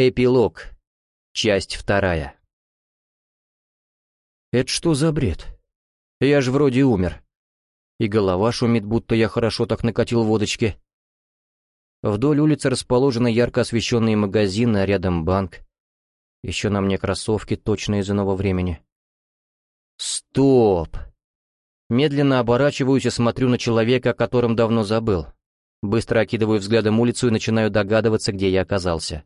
Эпилог. Часть вторая. Это что за бред? Я же вроде умер. И голова шумит, будто я хорошо так накатил водочки. Вдоль улицы расположены ярко освещенные магазины, а рядом банк. Еще на мне кроссовки, точно из иного времени. Стоп! Медленно оборачиваюсь и смотрю на человека, о котором давно забыл. Быстро окидываю взглядом улицу и начинаю догадываться, где я оказался.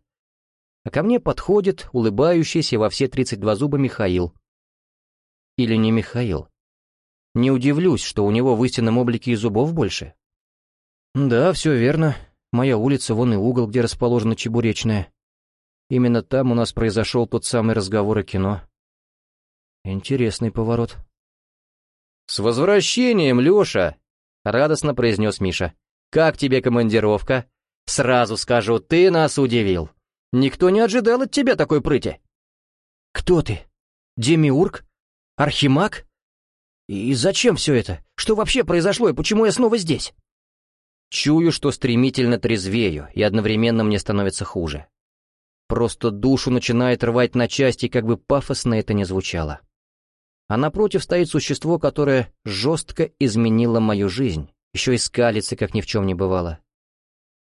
А ко мне подходит улыбающийся во все 32 зуба Михаил. Или не Михаил. Не удивлюсь, что у него в истинном облике и зубов больше. Да, все верно. Моя улица, вон и угол, где расположена Чебуречная. Именно там у нас произошел тот самый разговор о кино. Интересный поворот. «С возвращением, Леша!» — радостно произнес Миша. «Как тебе командировка? Сразу скажу, ты нас удивил. Никто не ожидал от тебя такой прыти. Кто ты? Демиург? Архимаг? И зачем все это? Что вообще произошло и почему я снова здесь? Чую, что стремительно трезвею, и одновременно мне становится хуже. Просто душу начинает рвать на части, как бы пафосно это ни звучало. А напротив стоит существо, которое жестко изменило мою жизнь, еще и скалится, как ни в чем не бывало.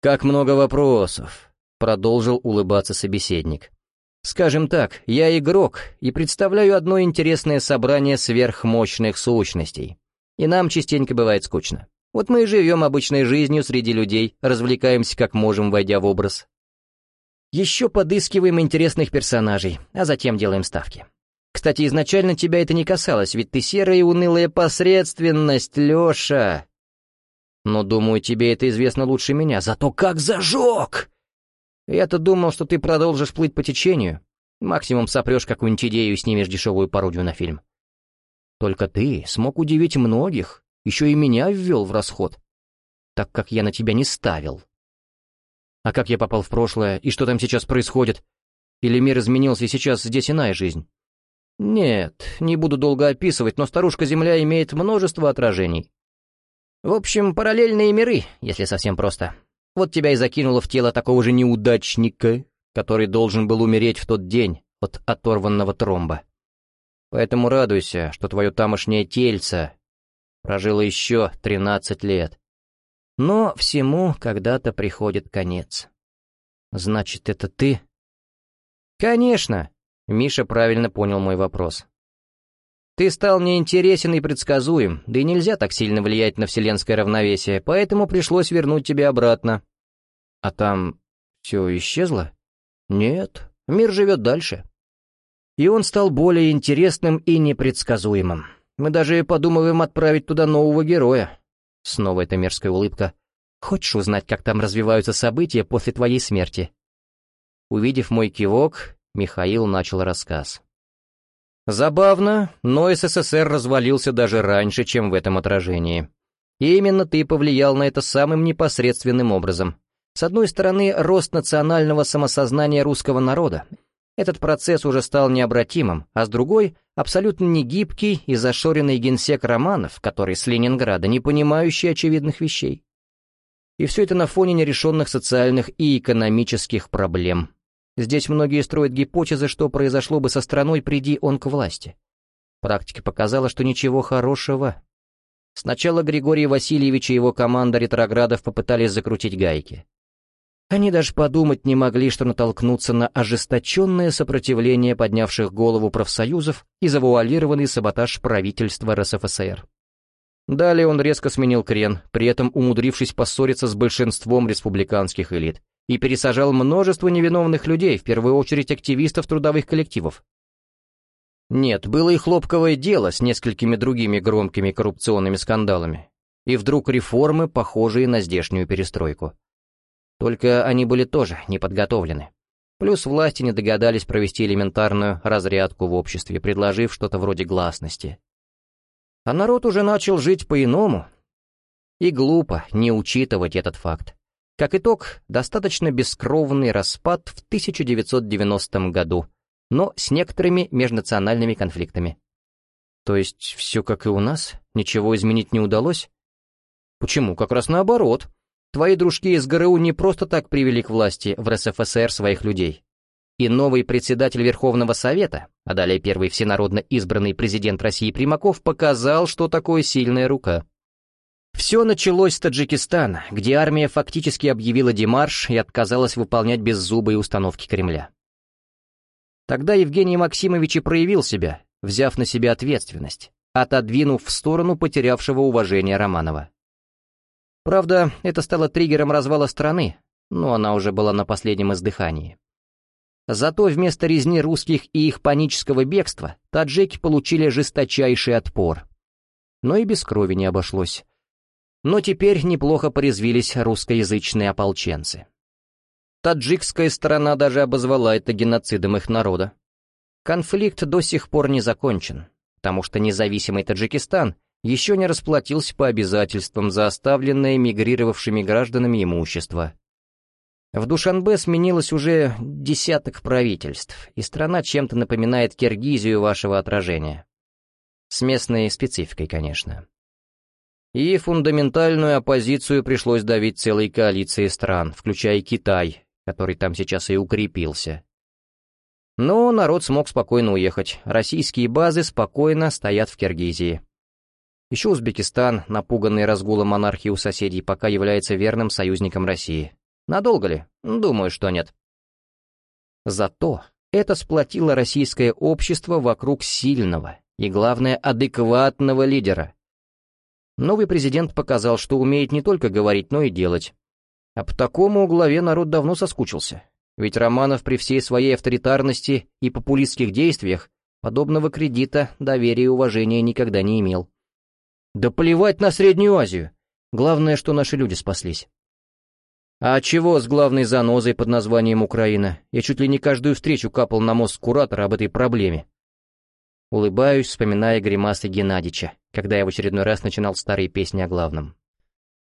Как много вопросов продолжил улыбаться собеседник. «Скажем так, я игрок и представляю одно интересное собрание сверхмощных сущностей. И нам частенько бывает скучно. Вот мы и живем обычной жизнью среди людей, развлекаемся как можем, войдя в образ. Еще подыскиваем интересных персонажей, а затем делаем ставки. Кстати, изначально тебя это не касалось, ведь ты серая и унылая посредственность, Леша. Но, думаю, тебе это известно лучше меня. Зато как зажег! Я-то думал, что ты продолжишь плыть по течению. Максимум сопрешь какую-нибудь идею и снимешь дешевую пародию на фильм. Только ты смог удивить многих, еще и меня ввел в расход, так как я на тебя не ставил. А как я попал в прошлое, и что там сейчас происходит? Или мир изменился, и сейчас здесь иная жизнь? Нет, не буду долго описывать, но старушка-Земля имеет множество отражений. В общем, параллельные миры, если совсем просто. Вот тебя и закинуло в тело такого же неудачника, который должен был умереть в тот день от оторванного тромба. Поэтому радуйся, что твое тамошнее тельце прожило еще тринадцать лет. Но всему когда-то приходит конец. Значит, это ты? Конечно, Миша правильно понял мой вопрос. Ты стал мне интересен и предсказуем, да и нельзя так сильно влиять на вселенское равновесие, поэтому пришлось вернуть тебя обратно. А там все исчезло? Нет, мир живет дальше. И он стал более интересным и непредсказуемым. Мы даже подумываем отправить туда нового героя. Снова эта мерзкая улыбка. Хочешь узнать, как там развиваются события после твоей смерти? Увидев мой кивок, Михаил начал рассказ. Забавно, но СССР развалился даже раньше, чем в этом отражении. И именно ты повлиял на это самым непосредственным образом. С одной стороны, рост национального самосознания русского народа. Этот процесс уже стал необратимым, а с другой — абсолютно негибкий и зашоренный генсек Романов, который с Ленинграда, не понимающий очевидных вещей. И все это на фоне нерешенных социальных и экономических проблем. Здесь многие строят гипотезы, что произошло бы со страной, приди он к власти. Практика показала, что ничего хорошего. Сначала Григорий Васильевич и его команда ретроградов попытались закрутить гайки. Они даже подумать не могли, что натолкнутся на ожесточенное сопротивление поднявших голову профсоюзов и завуалированный саботаж правительства РСФСР. Далее он резко сменил крен, при этом умудрившись поссориться с большинством республиканских элит, и пересажал множество невиновных людей, в первую очередь активистов трудовых коллективов. Нет, было и хлопковое дело с несколькими другими громкими коррупционными скандалами. И вдруг реформы, похожие на здешнюю перестройку. Только они были тоже не подготовлены. Плюс власти не догадались провести элементарную разрядку в обществе, предложив что-то вроде гласности. А народ уже начал жить по-иному. И глупо не учитывать этот факт. Как итог, достаточно бескровный распад в 1990 году, но с некоторыми межнациональными конфликтами. То есть все как и у нас? Ничего изменить не удалось? Почему? Как раз наоборот. Твои дружки из ГРУ не просто так привели к власти в РСФСР своих людей. И новый председатель Верховного Совета, а далее первый всенародно избранный президент России Примаков, показал, что такое сильная рука. Все началось с Таджикистана, где армия фактически объявила демарш и отказалась выполнять беззубые установки Кремля. Тогда Евгений Максимович и проявил себя, взяв на себя ответственность, отодвинув в сторону потерявшего уважение Романова. Правда, это стало триггером развала страны, но она уже была на последнем издыхании. Зато вместо резни русских и их панического бегства таджики получили жесточайший отпор. Но и без крови не обошлось. Но теперь неплохо порезвились русскоязычные ополченцы. Таджикская сторона даже обозвала это геноцидом их народа. Конфликт до сих пор не закончен, потому что независимый Таджикистан еще не расплатился по обязательствам за оставленное мигрировавшими гражданами имущество. В Душанбе сменилось уже десяток правительств, и страна чем-то напоминает Киргизию вашего отражения. С местной спецификой, конечно. И фундаментальную оппозицию пришлось давить целой коалиции стран, включая Китай, который там сейчас и укрепился. Но народ смог спокойно уехать, российские базы спокойно стоят в Киргизии. Еще Узбекистан, напуганный разгулом монархии у соседей, пока является верным союзником России. Надолго ли? Думаю, что нет. Зато это сплотило российское общество вокруг сильного и, главное, адекватного лидера. Новый президент показал, что умеет не только говорить, но и делать. А по такому главе народ давно соскучился. Ведь Романов при всей своей авторитарности и популистских действиях подобного кредита, доверия и уважения никогда не имел. Да плевать на Среднюю Азию. Главное, что наши люди спаслись. А чего с главной занозой под названием Украина? Я чуть ли не каждую встречу капал на мозг куратора об этой проблеме. Улыбаюсь, вспоминая гримасы Геннадича, когда я в очередной раз начинал старые песни о главном.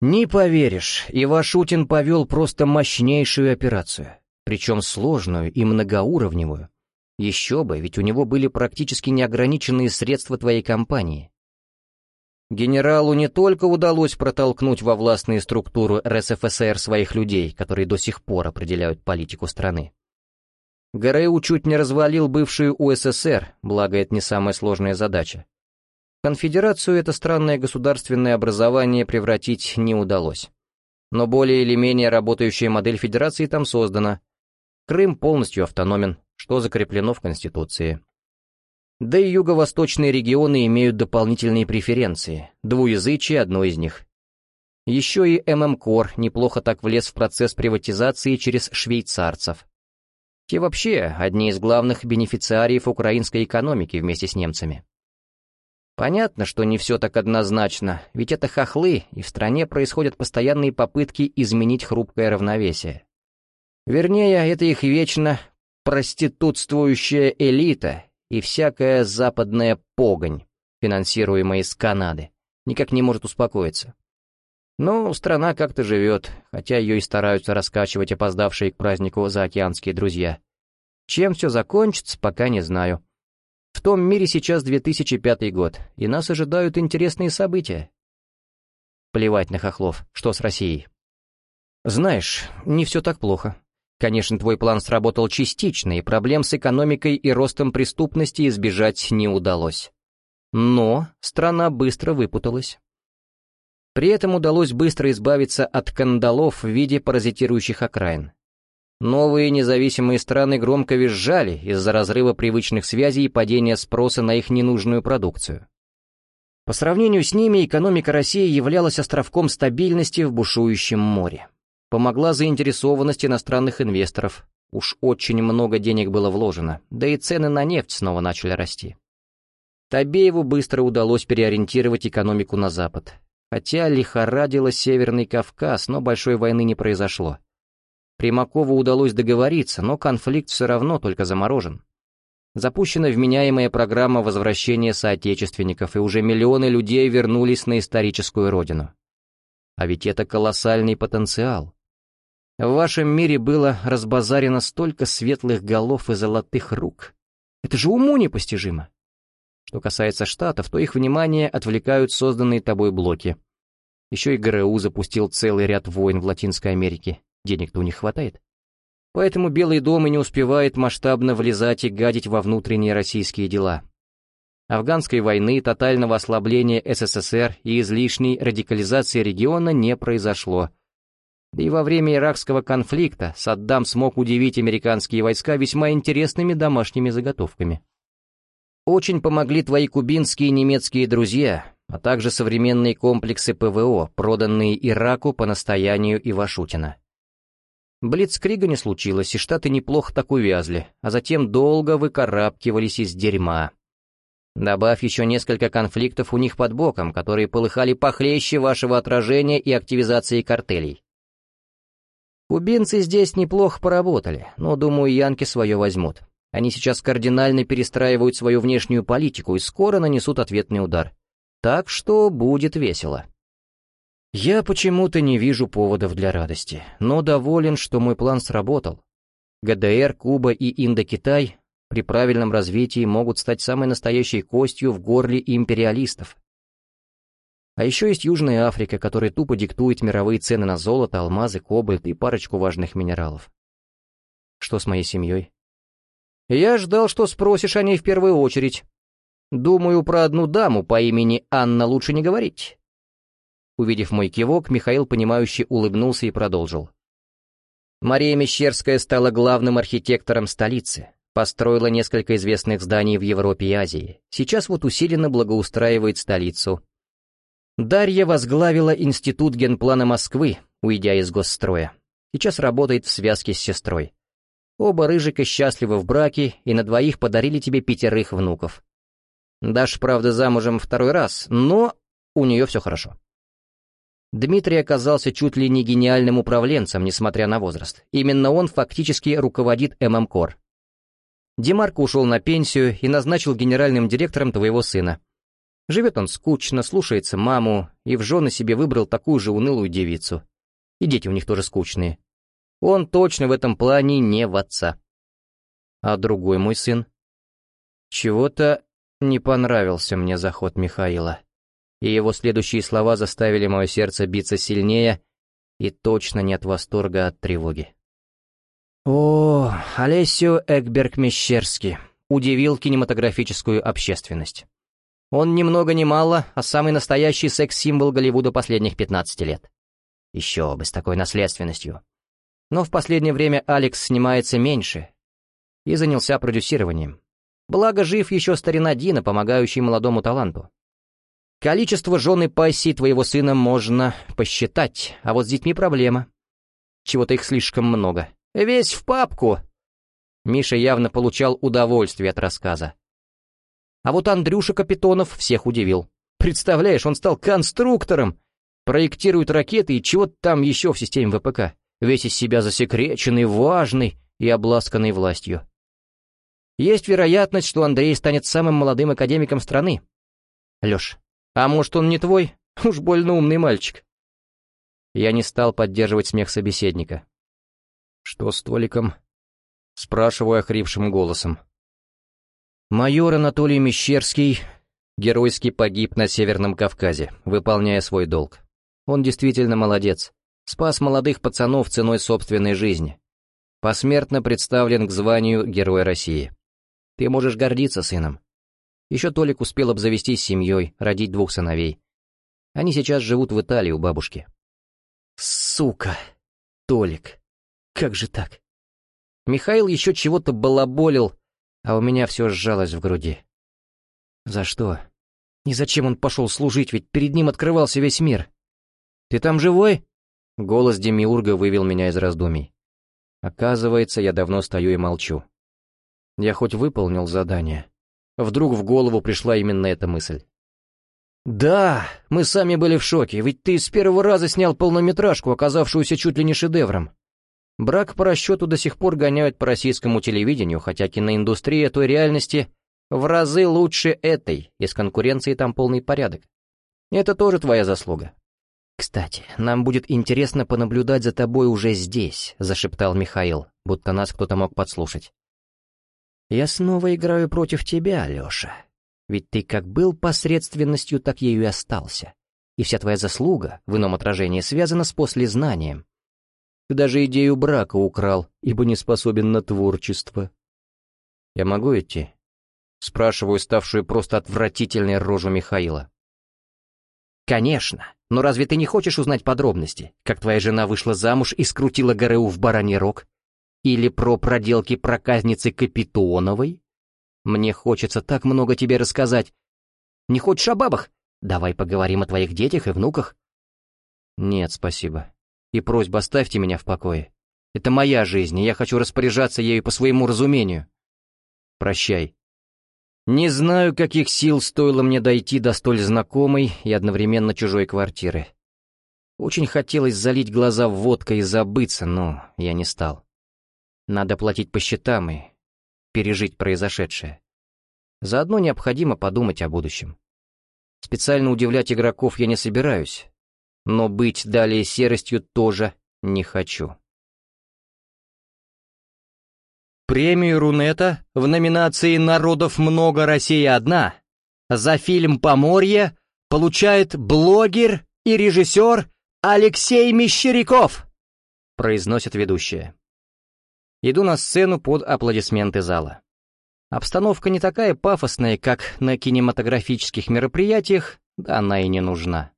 Не поверишь, Ивашутин повел просто мощнейшую операцию, причем сложную и многоуровневую. Еще бы, ведь у него были практически неограниченные средства твоей компании. Генералу не только удалось протолкнуть во властные структуры РСФСР своих людей, которые до сих пор определяют политику страны. ГРУ чуть не развалил бывшую УССР, благо это не самая сложная задача. Конфедерацию это странное государственное образование превратить не удалось. Но более или менее работающая модель федерации там создана. Крым полностью автономен, что закреплено в Конституции. Да и юго-восточные регионы имеют дополнительные преференции, двуязычие одно из них. Еще и ММКОР неплохо так влез в процесс приватизации через швейцарцев. Те вообще одни из главных бенефициариев украинской экономики вместе с немцами. Понятно, что не все так однозначно, ведь это хохлы, и в стране происходят постоянные попытки изменить хрупкое равновесие. Вернее, это их вечно проститутствующая элита и всякая западная погонь, финансируемая из Канады, никак не может успокоиться. Но страна как-то живет, хотя ее и стараются раскачивать опоздавшие к празднику заокеанские друзья. Чем все закончится, пока не знаю. В том мире сейчас 2005 год, и нас ожидают интересные события. Плевать на хохлов, что с Россией. Знаешь, не все так плохо. Конечно, твой план сработал частично, и проблем с экономикой и ростом преступности избежать не удалось. Но страна быстро выпуталась. При этом удалось быстро избавиться от кандалов в виде паразитирующих окраин. Новые независимые страны громко визжали из-за разрыва привычных связей и падения спроса на их ненужную продукцию. По сравнению с ними экономика России являлась островком стабильности в бушующем море. Помогла заинтересованность иностранных инвесторов. Уж очень много денег было вложено, да и цены на нефть снова начали расти. Табееву быстро удалось переориентировать экономику на Запад. Хотя лихорадило Северный Кавказ, но большой войны не произошло. Примакову удалось договориться, но конфликт все равно только заморожен. Запущена вменяемая программа возвращения соотечественников, и уже миллионы людей вернулись на историческую родину. А ведь это колоссальный потенциал. В вашем мире было разбазарено столько светлых голов и золотых рук. Это же уму непостижимо. Что касается Штатов, то их внимание отвлекают созданные тобой блоки. Еще и ГРУ запустил целый ряд войн в Латинской Америке. Денег-то у них хватает. Поэтому Белый дом и не успевает масштабно влезать и гадить во внутренние российские дела. Афганской войны, тотального ослабления СССР и излишней радикализации региона не произошло. Да и во время иракского конфликта Саддам смог удивить американские войска весьма интересными домашними заготовками. Очень помогли твои кубинские и немецкие друзья, а также современные комплексы ПВО, проданные Ираку по настоянию Ивашутина. Блицкрига не случилось, и штаты неплохо так увязли, а затем долго выкарабкивались из дерьма. Добавь еще несколько конфликтов у них под боком, которые полыхали похлеще вашего отражения и активизации картелей. Кубинцы здесь неплохо поработали, но, думаю, янки свое возьмут. Они сейчас кардинально перестраивают свою внешнюю политику и скоро нанесут ответный удар. Так что будет весело. Я почему-то не вижу поводов для радости, но доволен, что мой план сработал. ГДР, Куба и Индокитай при правильном развитии могут стать самой настоящей костью в горле империалистов. А еще есть Южная Африка, которая тупо диктует мировые цены на золото, алмазы, кобальт и парочку важных минералов. Что с моей семьей? Я ждал, что спросишь о ней в первую очередь. Думаю, про одну даму по имени Анна лучше не говорить. Увидев мой кивок, Михаил, понимающе улыбнулся и продолжил. Мария Мещерская стала главным архитектором столицы, Построила несколько известных зданий в Европе и Азии. Сейчас вот усиленно благоустраивает столицу. Дарья возглавила Институт генплана Москвы, уйдя из госстроя. Сейчас работает в связке с сестрой. Оба рыжика счастливы в браке, и на двоих подарили тебе пятерых внуков. Даша, правда, замужем второй раз, но у нее все хорошо. Дмитрий оказался чуть ли не гениальным управленцем, несмотря на возраст. Именно он фактически руководит ММКОР, Демарко ушел на пенсию и назначил генеральным директором твоего сына. Живет он скучно, слушается маму и в жены себе выбрал такую же унылую девицу. И дети у них тоже скучные. Он точно в этом плане не в отца. А другой мой сын? Чего-то не понравился мне заход Михаила. И его следующие слова заставили мое сердце биться сильнее и точно не от восторга, а от тревоги. О, Олесио Экберг-Мещерский удивил кинематографическую общественность. Он ни много ни мало, а самый настоящий секс-символ Голливуда последних 15 лет. Еще бы, с такой наследственностью. Но в последнее время Алекс снимается меньше и занялся продюсированием. Благо, жив еще старина Дина, помогающий молодому таланту. Количество жены пассий твоего сына можно посчитать, а вот с детьми проблема. Чего-то их слишком много. Весь в папку!» Миша явно получал удовольствие от рассказа. А вот Андрюша Капитонов всех удивил. Представляешь, он стал конструктором, проектирует ракеты и чего-то там еще в системе ВПК, весь из себя засекреченный, важный и обласканный властью. Есть вероятность, что Андрей станет самым молодым академиком страны. Леш, а может он не твой? Уж больно умный мальчик. Я не стал поддерживать смех собеседника. «Что с Толиком?» Спрашиваю охрипшим голосом. Майор Анатолий Мещерский геройски погиб на Северном Кавказе, выполняя свой долг. Он действительно молодец. Спас молодых пацанов ценой собственной жизни. Посмертно представлен к званию Героя России. Ты можешь гордиться сыном. Еще Толик успел обзавестись семьей, родить двух сыновей. Они сейчас живут в Италии у бабушки. Сука! Толик. Как же так? Михаил еще чего-то балаболил, а у меня все сжалось в груди. За что? И зачем он пошел служить, ведь перед ним открывался весь мир? «Ты там живой?» Голос Демиурга вывел меня из раздумий. Оказывается, я давно стою и молчу. Я хоть выполнил задание. Вдруг в голову пришла именно эта мысль. «Да, мы сами были в шоке, ведь ты с первого раза снял полнометражку, оказавшуюся чуть ли не шедевром. Брак по расчету до сих пор гоняют по российскому телевидению, хотя киноиндустрия той реальности в разы лучше этой, и с конкуренцией там полный порядок. Это тоже твоя заслуга. «Кстати, нам будет интересно понаблюдать за тобой уже здесь», — зашептал Михаил, будто нас кто-то мог подслушать. «Я снова играю против тебя, Леша. Ведь ты как был посредственностью, так ею и остался. И вся твоя заслуга в ином отражении связана с послезнанием, даже идею брака украл, ибо не способен на творчество. «Я могу идти?» — спрашиваю ставшую просто отвратительной рожу Михаила. «Конечно, но разве ты не хочешь узнать подробности, как твоя жена вышла замуж и скрутила ГРУ в бараний рог? Или про проделки проказницы Капитоновой? Мне хочется так много тебе рассказать. Не хочешь о бабах? Давай поговорим о твоих детях и внуках». «Нет, спасибо. И просьба оставьте меня в покое. Это моя жизнь, и я хочу распоряжаться ею по своему разумению. Прощай». Не знаю, каких сил стоило мне дойти до столь знакомой и одновременно чужой квартиры. Очень хотелось залить глаза водкой и забыться, но я не стал. Надо платить по счетам и пережить произошедшее. Заодно необходимо подумать о будущем. Специально удивлять игроков я не собираюсь, но быть далее серостью тоже не хочу. Премию Рунета в номинации «Народов много, Россия одна» за фильм «Поморье» получает блогер и режиссер Алексей Мещеряков, произносит ведущая. Иду на сцену под аплодисменты зала. Обстановка не такая пафосная, как на кинематографических мероприятиях, да она и не нужна.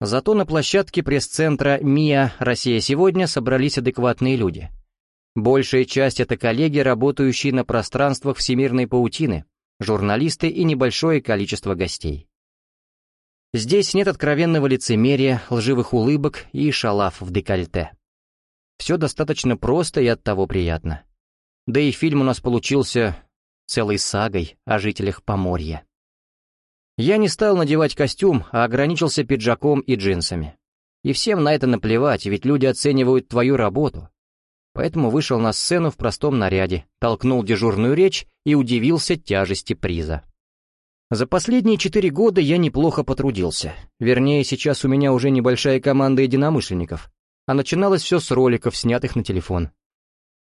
Зато на площадке пресс-центра «МИА. Россия сегодня» собрались адекватные люди — Большая часть — это коллеги, работающие на пространствах всемирной паутины, журналисты и небольшое количество гостей. Здесь нет откровенного лицемерия, лживых улыбок и шалав в декольте. Все достаточно просто и оттого приятно. Да и фильм у нас получился целой сагой о жителях Поморья. Я не стал надевать костюм, а ограничился пиджаком и джинсами. И всем на это наплевать, ведь люди оценивают твою работу, поэтому вышел на сцену в простом наряде, толкнул дежурную речь и удивился тяжести приза. За последние четыре года я неплохо потрудился. Вернее, сейчас у меня уже небольшая команда единомышленников. А начиналось все с роликов, снятых на телефон.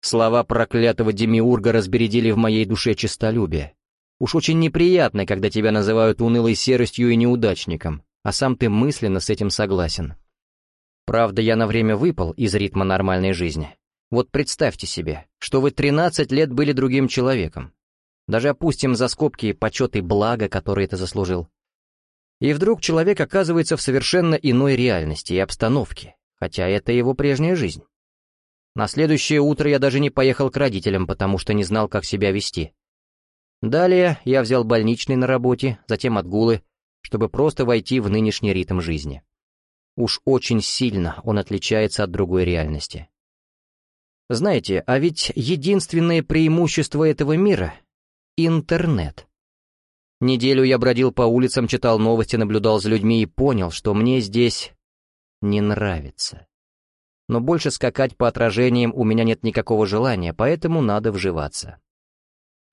Слова проклятого демиурга разбередили в моей душе честолюбие. Уж очень неприятно, когда тебя называют унылой серостью и неудачником, а сам ты мысленно с этим согласен. Правда, я на время выпал из ритма нормальной жизни. Вот представьте себе, что вы 13 лет были другим человеком. Даже опустим за скобки почет и благо, которые ты заслужил. И вдруг человек оказывается в совершенно иной реальности и обстановке, хотя это его прежняя жизнь. На следующее утро я даже не поехал к родителям, потому что не знал, как себя вести. Далее я взял больничный на работе, затем отгулы, чтобы просто войти в нынешний ритм жизни. Уж очень сильно он отличается от другой реальности. Знаете, а ведь единственное преимущество этого мира — интернет. Неделю я бродил по улицам, читал новости, наблюдал за людьми и понял, что мне здесь не нравится. Но больше скакать по отражениям у меня нет никакого желания, поэтому надо вживаться.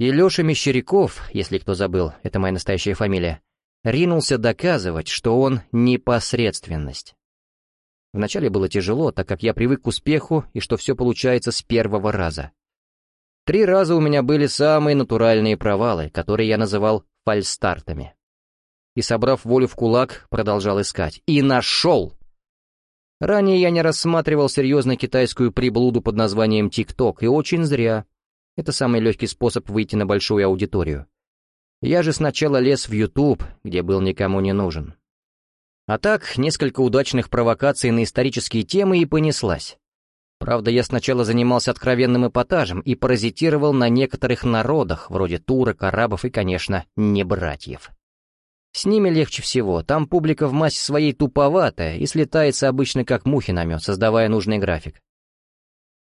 И Леша Мещеряков, если кто забыл, это моя настоящая фамилия, ринулся доказывать, что он непосредственность. Вначале было тяжело, так как я привык к успеху и что все получается с первого раза. Три раза у меня были самые натуральные провалы, которые я называл фальстартами. И, собрав волю в кулак, продолжал искать. И нашел! Ранее я не рассматривал серьезно китайскую приблуду под названием ТикТок, и очень зря. Это самый легкий способ выйти на большую аудиторию. Я же сначала лез в YouTube, где был никому не нужен. А так, несколько удачных провокаций на исторические темы и понеслась. Правда, я сначала занимался откровенным эпатажем и паразитировал на некоторых народах, вроде турок, арабов и, конечно, не братьев. С ними легче всего, там публика в массе своей туповатая и слетается обычно как мухи на мед, создавая нужный график.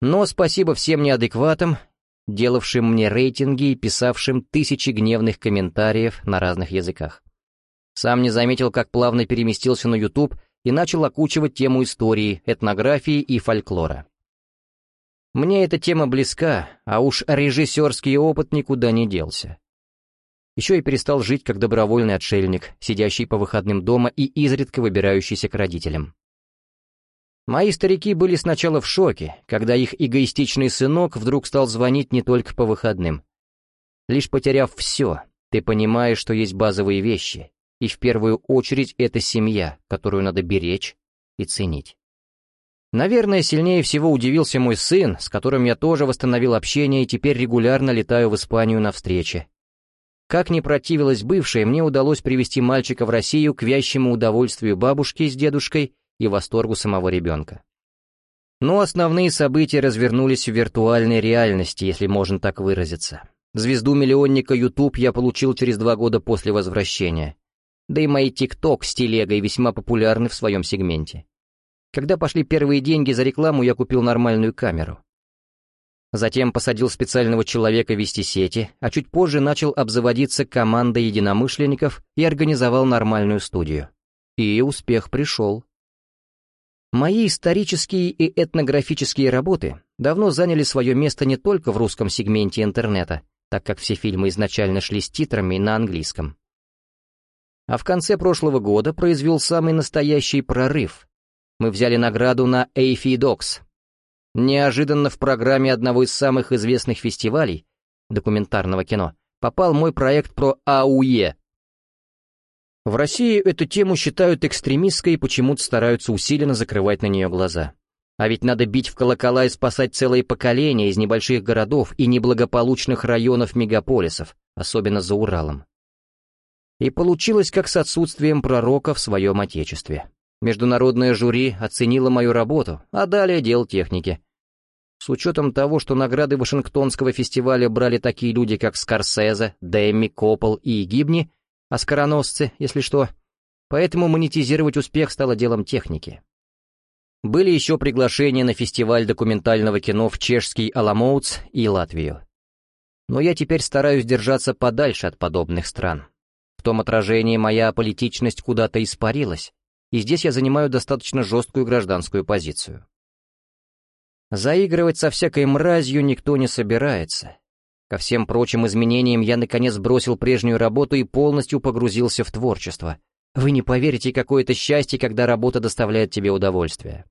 Но спасибо всем неадекватам, делавшим мне рейтинги и писавшим тысячи гневных комментариев на разных языках. Сам не заметил, как плавно переместился на YouTube и начал окучивать тему истории, этнографии и фольклора. Мне эта тема близка, а уж режиссерский опыт никуда не делся. Еще и перестал жить как добровольный отшельник, сидящий по выходным дома и изредка выбирающийся к родителям. Мои старики были сначала в шоке, когда их эгоистичный сынок вдруг стал звонить не только по выходным. Лишь потеряв все, ты понимаешь, что есть базовые вещи, и в первую очередь это семья, которую надо беречь и ценить. Наверное, сильнее всего удивился мой сын, с которым я тоже восстановил общение и теперь регулярно летаю в Испанию на встречи. Как ни противилась бывшая, мне удалось привести мальчика в Россию к вящему удовольствию бабушки с дедушкой и восторгу самого ребенка. Но основные события развернулись в виртуальной реальности, если можно так выразиться. Звезду миллионника YouTube я получил через два года после возвращения. Да и мои ТикТок с телегой весьма популярны в своем сегменте. Когда пошли первые деньги за рекламу, я купил нормальную камеру. Затем посадил специального человека вести сети, а чуть позже начал обзаводиться командой единомышленников и организовал нормальную студию. И успех пришел. Мои исторические и этнографические работы давно заняли свое место не только в русском сегменте интернета, так как все фильмы изначально шли с титрами на английском. А в конце прошлого года произвел самый настоящий прорыв, мы взяли награду на AFI Docs. Неожиданно в программе одного из самых известных фестивалей документарного кино попал мой проект про АУЕ. В России эту тему считают экстремистской и почему-то стараются усиленно закрывать на нее глаза. А ведь надо бить в колокола и спасать целые поколения из небольших городов и неблагополучных районов мегаполисов, особенно за Уралом. И получилось как с отсутствием пророка в своем отечестве. Международное жюри оценило мою работу, а далее дел техники. С учетом того, что награды Вашингтонского фестиваля брали такие люди, как Скорсезе, Дэмми, Коппол и Гибни, оскароносцы, если что, поэтому монетизировать успех стало делом техники. Были еще приглашения на фестиваль документального кино в чешский Аламоутс и Латвию. Но я теперь стараюсь держаться подальше от подобных стран. В том отражении моя политичность куда-то испарилась, и здесь я занимаю достаточно жесткую гражданскую позицию. Заигрывать со всякой мразью никто не собирается. Ко всем прочим изменениям я наконец бросил прежнюю работу и полностью погрузился в творчество. Вы не поверите, какое это счастье, когда работа доставляет тебе удовольствие.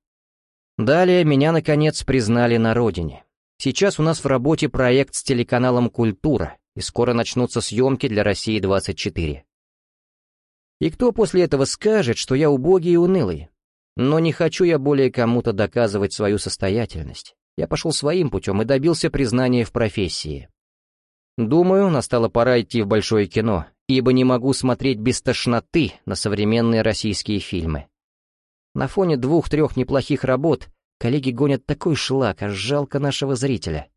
Далее меня, наконец, признали на родине. Сейчас у нас в работе проект с телеканалом «Культура», и скоро начнутся съемки для «России-24». И кто после этого скажет, что я убогий и унылый? Но не хочу я более кому-то доказывать свою состоятельность. Я пошел своим путем и добился признания в профессии. Думаю, настала пора идти в большое кино, ибо не могу смотреть без тошноты на современные российские фильмы. На фоне двух-трех неплохих работ коллеги гонят такой шлак, аж жалко нашего зрителя.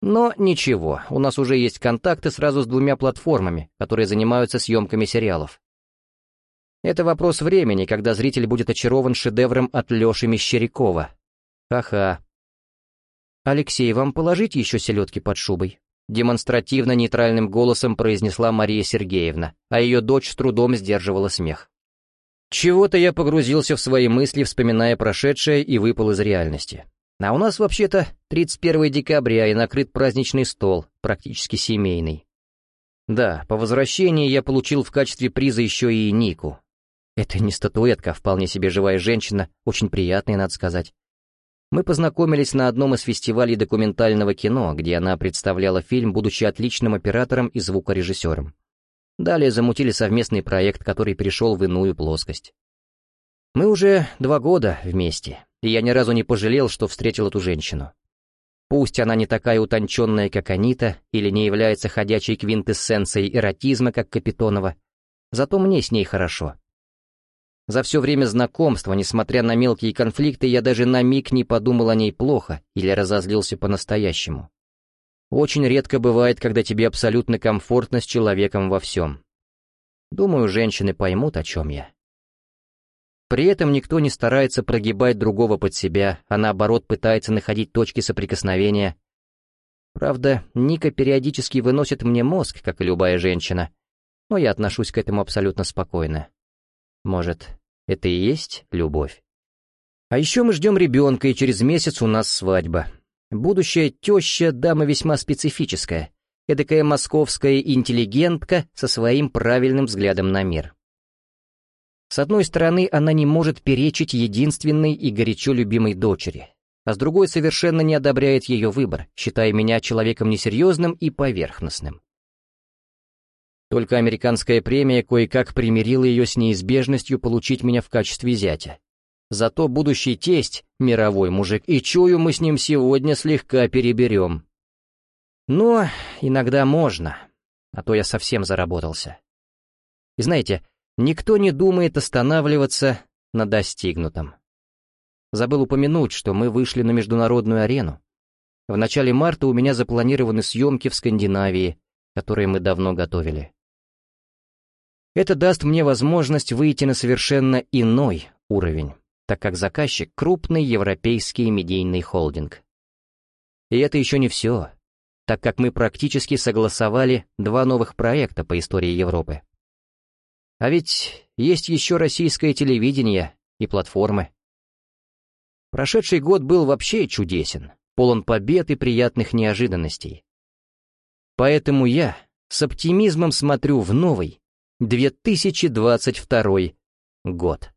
Но ничего, у нас уже есть контакты сразу с двумя платформами, которые занимаются съемками сериалов. Это вопрос времени, когда зритель будет очарован шедевром от Леши Мещерякова. Ха-ха. «Алексей, вам положить еще селедки под шубой?» Демонстративно нейтральным голосом произнесла Мария Сергеевна, а ее дочь с трудом сдерживала смех. Чего-то я погрузился в свои мысли, вспоминая прошедшее, и выпал из реальности. А у нас вообще-то 31 декабря и накрыт праздничный стол, практически семейный. Да, по возвращении я получил в качестве приза еще и Нику, это не статуэтка, а вполне себе живая женщина, очень приятная, надо сказать. Мы познакомились на одном из фестивалей документального кино, где она представляла фильм, будучи отличным оператором и звукорежиссером. Далее замутили совместный проект, который перешел в иную плоскость. Мы уже два года вместе, и я ни разу не пожалел, что встретил эту женщину. Пусть она не такая утонченная, как Анита, или не является ходячей квинтэссенцией эротизма, как Капитонова, зато мне с ней хорошо. За все время знакомства, несмотря на мелкие конфликты, я даже на миг не подумал о ней плохо или разозлился по-настоящему. Очень редко бывает, когда тебе абсолютно комфортно с человеком во всем. Думаю, женщины поймут, о чем я. При этом никто не старается прогибать другого под себя, а наоборот пытается находить точки соприкосновения. Правда, Ника периодически выносит мне мозг, как и любая женщина, но я отношусь к этому абсолютно спокойно. Может, это и есть любовь? А еще мы ждем ребенка, и через месяц у нас свадьба. Будущая теща — дама весьма специфическая, эдакая московская интеллигентка со своим правильным взглядом на мир. С одной стороны, она не может перечить единственной и горячо любимой дочери, а с другой совершенно не одобряет ее выбор, считая меня человеком несерьезным и поверхностным. Только американская премия кое-как примирила ее с неизбежностью получить меня в качестве зятя. Зато будущий тесть — мировой мужик, и чую, мы с ним сегодня слегка переберем. Но иногда можно, а то я совсем заработался. И знаете, никто не думает останавливаться на достигнутом. Забыл упомянуть, что мы вышли на международную арену. В начале марта у меня запланированы съемки в Скандинавии, которые мы давно готовили. Это даст мне возможность выйти на совершенно иной уровень так как заказчик — крупный европейский медийный холдинг. И это еще не все, так как мы практически согласовали два новых проекта по истории Европы. А ведь есть еще российское телевидение и платформы. Прошедший год был вообще чудесен, полон побед и приятных неожиданностей. Поэтому я с оптимизмом смотрю в новый 2022 год.